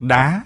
đá.